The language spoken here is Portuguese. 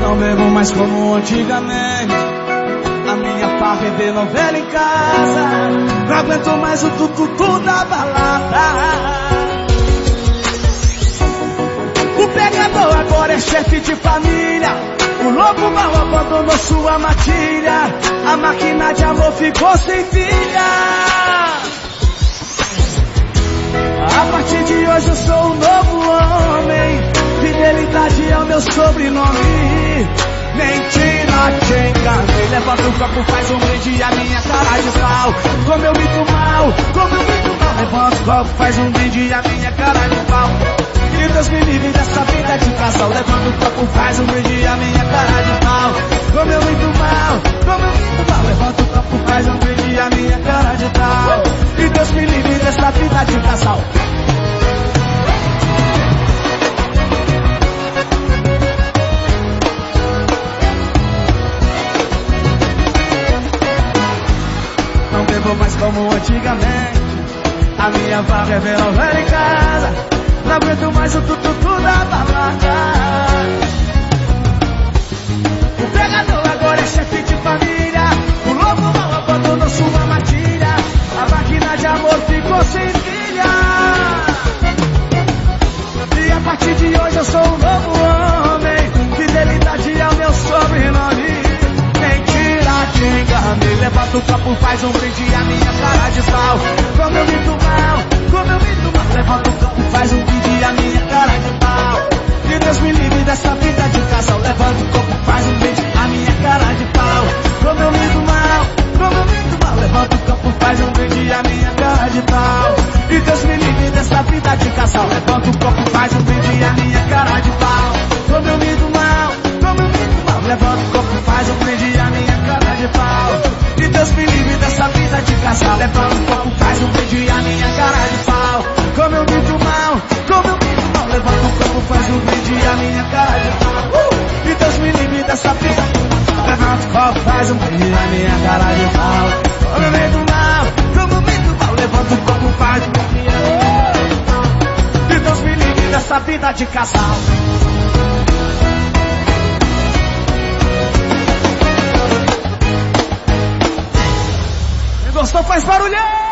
Não bebo mais como antigamente. A minha farra ver novela em casa. Não aguento mais o tututu da balada. O pegador agora é chefe de família. O lobo mal abandonou sua matilha. A máquina de amor ficou sem filha. A partir de hoje eu sou um novo homem. Fidelidade é o meu sobrenome. Mentira, te enganei. Levanta o copo, faz um brinde a minha cara de sal. Como eu minto mal, como eu minto mal. Levanta o copo, faz um brinde a minha cara de pau. Que Deus me livre dessa vida de casal. Levanta o copo, faz um brinde a minha cara de pau. Como eu minto mal, como eu minto mal. Levanta o copo, faz um brinde a minha cara de pau. Que Deus me livre dessa vida de casal. Não bebo mais como antigamente. A minha farra é ver novela em casa. Não aguento mais o tututu da balada. Levanta o copo, faz um brinde a minha cara de sal. Como eu minto mal, como eu minto mal. Levanta o copo, faz um brinde a minha cara de pau. Como eu minto mal, como eu minto mal. Levanta o copo, faz um brinde a minha cara de pau. Uh! E Deus me livre dessa vida. Levanta o copo, faz um brinde a minha cara de pau. Como eu minto mal, como eu minto mal. Levanta o copo, faz um brinde a minha cara de pau. E Deus me livre dessa vida de casal. Gostou faz barulhão!